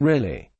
Really?